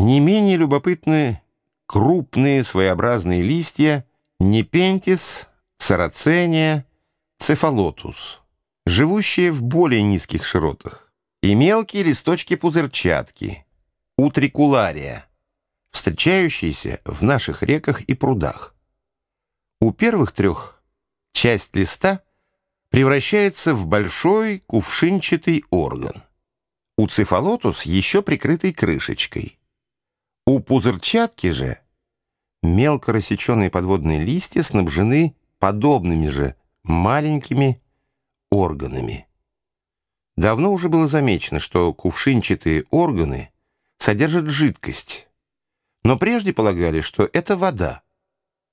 Не менее любопытны крупные своеобразные листья Непентис, Сарацения, Цефалотус, живущие в более низких широтах, и мелкие листочки-пузырчатки, утрикулария, встречающиеся в наших реках и прудах. У первых трех часть листа превращается в большой кувшинчатый орган. У цефалотус еще прикрытый крышечкой. У пузырчатки же мелко рассеченные подводные листья снабжены подобными же маленькими органами. Давно уже было замечено, что кувшинчатые органы содержат жидкость, но прежде полагали, что это вода,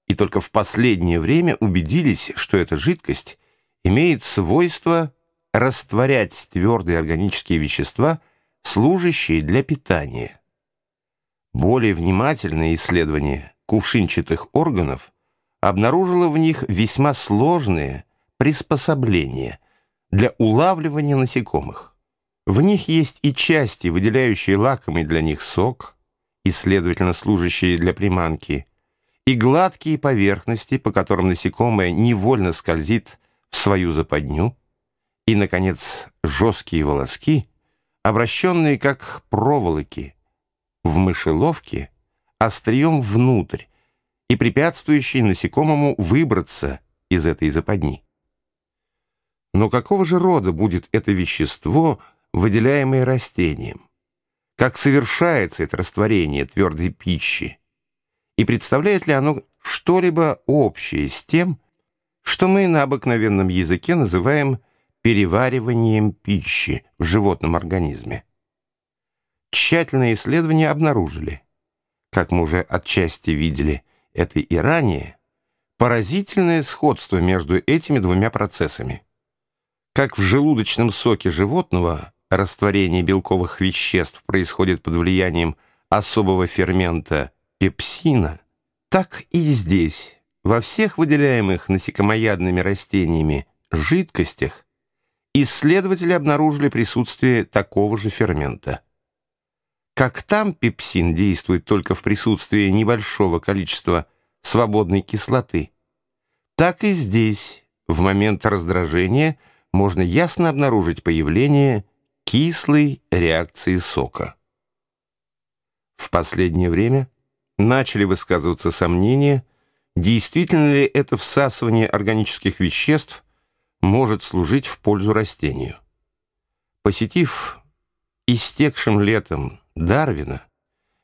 и только в последнее время убедились, что эта жидкость имеет свойство растворять твердые органические вещества, служащие для питания. Более внимательное исследование кувшинчатых органов обнаружило в них весьма сложные приспособления для улавливания насекомых. В них есть и части, выделяющие лакомый для них сок, и, следовательно, служащие для приманки, и гладкие поверхности, по которым насекомое невольно скользит в свою западню, и, наконец, жесткие волоски, обращенные как проволоки в мышеловке, острием внутрь и препятствующие насекомому выбраться из этой западни. Но какого же рода будет это вещество, выделяемое растением? как совершается это растворение твердой пищи, и представляет ли оно что-либо общее с тем, что мы на обыкновенном языке называем перевариванием пищи в животном организме. Тщательные исследования обнаружили, как мы уже отчасти видели это и ранее, поразительное сходство между этими двумя процессами. Как в желудочном соке животного растворение белковых веществ происходит под влиянием особого фермента пепсина, так и здесь, во всех выделяемых насекомоядными растениями жидкостях, исследователи обнаружили присутствие такого же фермента. Как там пепсин действует только в присутствии небольшого количества свободной кислоты, так и здесь, в момент раздражения, можно ясно обнаружить появление кислой реакции сока. В последнее время начали высказываться сомнения, действительно ли это всасывание органических веществ может служить в пользу растению. Посетив истекшим летом Дарвина,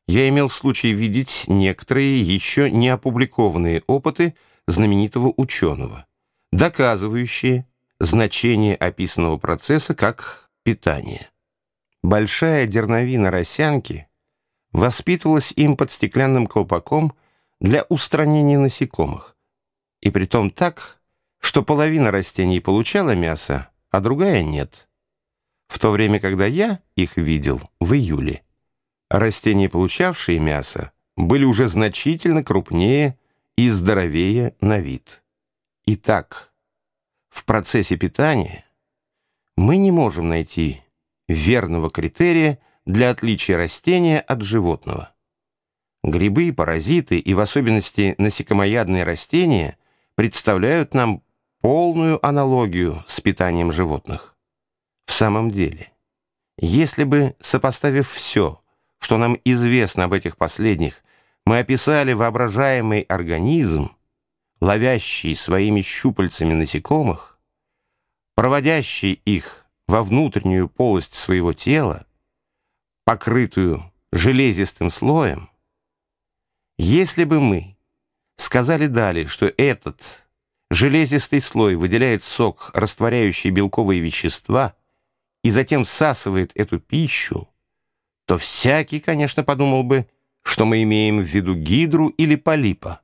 я имел случай видеть некоторые еще не опубликованные опыты знаменитого ученого, доказывающие значение описанного процесса как питания. Большая дерновина росянки воспитывалась им под стеклянным колпаком для устранения насекомых, и притом так, что половина растений получала мясо, а другая нет. В то время, когда я их видел в июле, растения, получавшие мясо, были уже значительно крупнее и здоровее на вид. Итак, в процессе питания мы не можем найти верного критерия для отличия растения от животного. Грибы, паразиты и в особенности насекомоядные растения представляют нам полную аналогию с питанием животных. В самом деле, если бы, сопоставив все, что нам известно об этих последних, мы описали воображаемый организм, ловящий своими щупальцами насекомых, проводящий их во внутреннюю полость своего тела, покрытую железистым слоем, если бы мы сказали далее, что этот железистый слой выделяет сок, растворяющий белковые вещества, и затем всасывает эту пищу, то всякий, конечно, подумал бы, что мы имеем в виду гидру или полипа.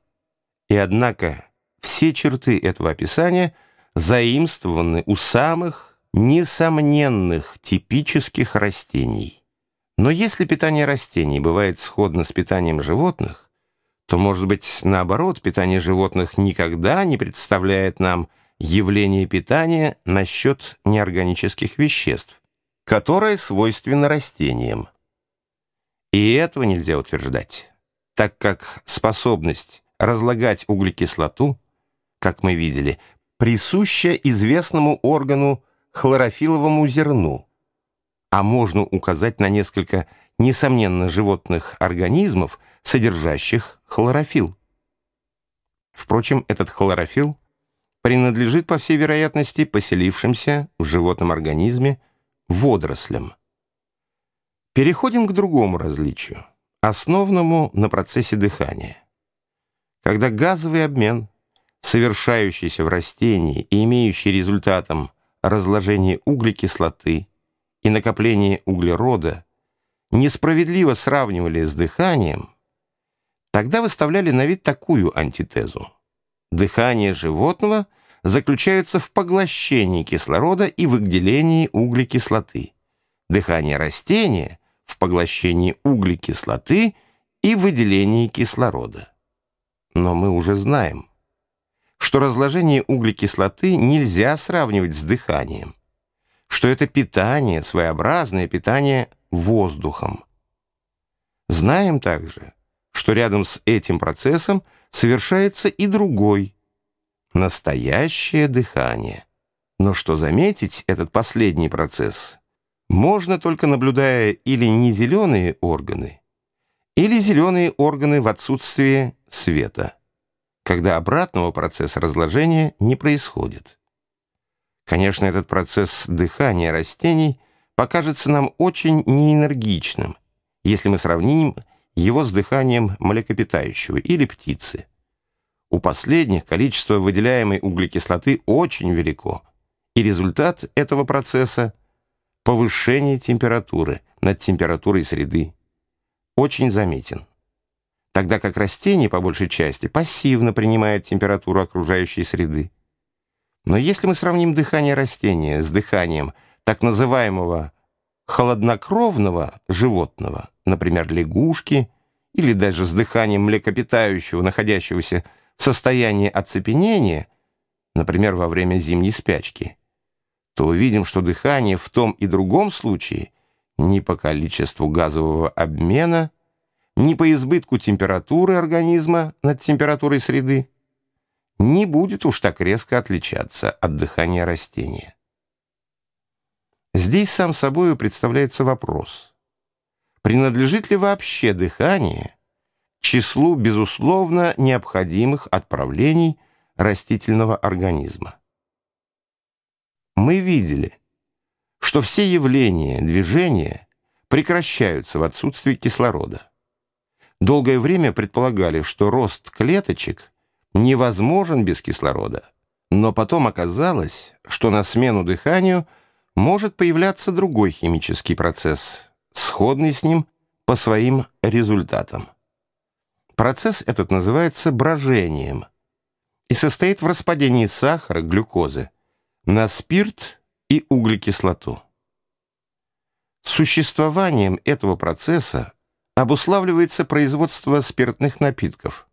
И однако все черты этого описания – заимствованы у самых несомненных типических растений. Но если питание растений бывает сходно с питанием животных, то, может быть, наоборот, питание животных никогда не представляет нам явление питания насчет неорганических веществ, которое свойственно растениям. И этого нельзя утверждать, так как способность разлагать углекислоту, как мы видели, присуща известному органу хлорофиловому зерну, а можно указать на несколько несомненно животных организмов, содержащих хлорофилл. Впрочем, этот хлорофилл принадлежит, по всей вероятности, поселившимся в животном организме водорослям. Переходим к другому различию, основному на процессе дыхания. Когда газовый обмен, совершающийся в растении и имеющий результатом разложение углекислоты и накопление углерода, несправедливо сравнивали с дыханием, тогда выставляли на вид такую антитезу. Дыхание животного заключается в поглощении кислорода и выделении углекислоты. Дыхание растения поглощении углекислоты и выделении кислорода. Но мы уже знаем, что разложение углекислоты нельзя сравнивать с дыханием, что это питание, своеобразное питание воздухом. Знаем также, что рядом с этим процессом совершается и другой, настоящее дыхание. Но что заметить этот последний процесс можно только наблюдая или не зеленые органы, или зеленые органы в отсутствии света, когда обратного процесса разложения не происходит. Конечно, этот процесс дыхания растений покажется нам очень неэнергичным, если мы сравним его с дыханием млекопитающего или птицы. У последних количество выделяемой углекислоты очень велико, и результат этого процесса – повышение температуры над температурой среды – очень заметен. Тогда как растение, по большей части, пассивно принимает температуру окружающей среды. Но если мы сравним дыхание растения с дыханием так называемого холоднокровного животного, например, лягушки, или даже с дыханием млекопитающего, находящегося в состоянии оцепенения, например, во время зимней спячки, то увидим, что дыхание в том и другом случае ни по количеству газового обмена, ни по избытку температуры организма над температурой среды не будет уж так резко отличаться от дыхания растения. Здесь сам собою представляется вопрос, принадлежит ли вообще дыхание числу, безусловно, необходимых отправлений растительного организма. Мы видели, что все явления движения прекращаются в отсутствии кислорода. Долгое время предполагали, что рост клеточек невозможен без кислорода, но потом оказалось, что на смену дыханию – может появляться другой химический процесс, сходный с ним по своим результатам. Процесс этот называется брожением и состоит в распадении сахара, глюкозы, на спирт и углекислоту. Существованием этого процесса обуславливается производство спиртных напитков,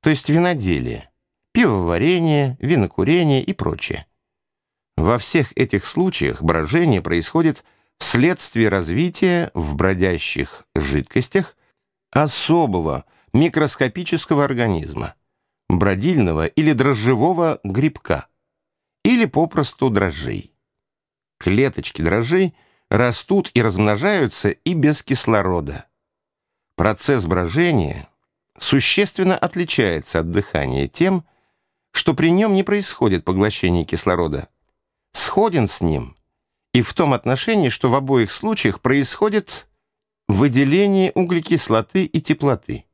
то есть виноделие, пивоварение, винокурение и прочее. Во всех этих случаях брожение происходит вследствие развития в бродящих жидкостях особого микроскопического организма, бродильного или дрожжевого грибка, или попросту дрожжей. Клеточки дрожжей растут и размножаются и без кислорода. Процесс брожения существенно отличается от дыхания тем, что при нем не происходит поглощение кислорода, сходен с ним и в том отношении, что в обоих случаях происходит выделение углекислоты и теплоты.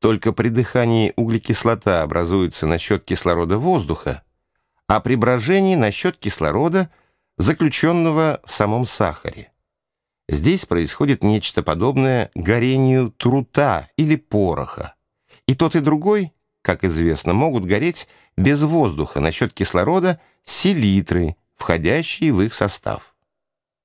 Только при дыхании углекислота образуется на счет кислорода воздуха, а при брожении на счет кислорода, заключенного в самом сахаре. Здесь происходит нечто подобное горению трута или пороха. И тот, и другой, как известно, могут гореть без воздуха на счет кислорода селитры, входящие в их состав.